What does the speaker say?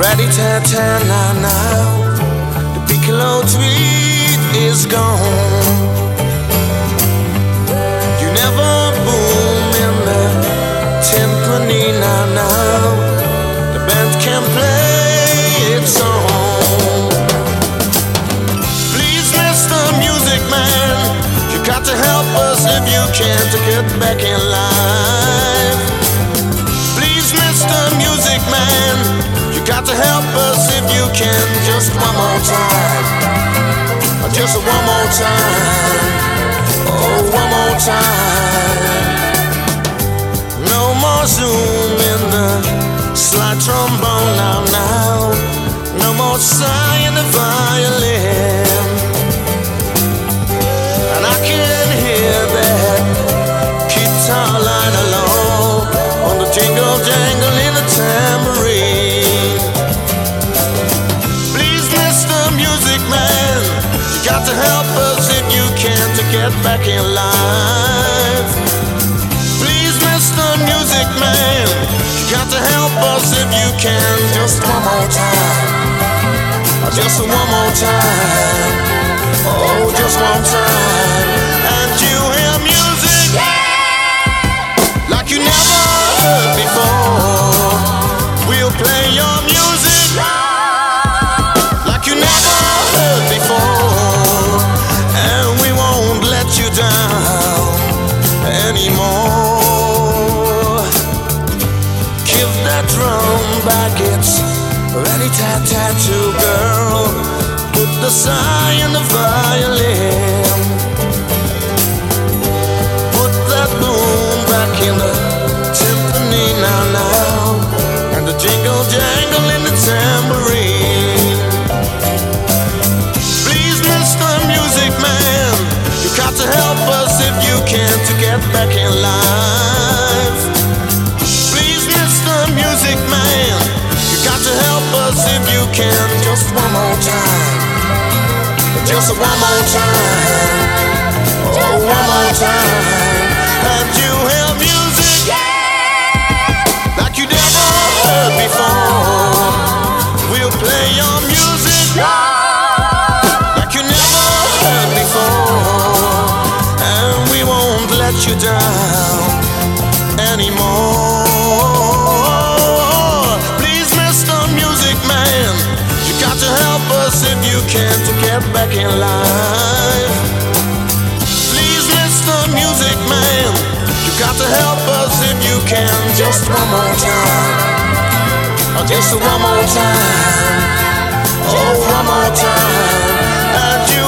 Ready to turn now, now. The Piccolo tweet is gone. You never boom in the timpani now, now. The band can play its song. Please, Mr. Music Man, you got to help us if you can to get back in life. Just one more time. Just one more time. Oh, one more time. No more zoom in the slide trombone now, now. No more sigh in the violin. Back in life. Please, Mr. Music Man, you got to help us if you can just one more time. Just one more time. Oh, just one time. Down anymore. Give that drum back its ready tat tattoo girl. Put the sigh in the violin. Back in life. Please, Mr. Music Man, you got to help us if you can just one more time. Just one more time. Oh, one more time. And you hear music like you never heard before. We'll play your music you down anymore. Please, Mr. Music Man, you got to help us if you can to get back in line. Please, Mr. Music Man, you got to help us if you can just one more time. Oh, just one more time. Oh, one more time. And you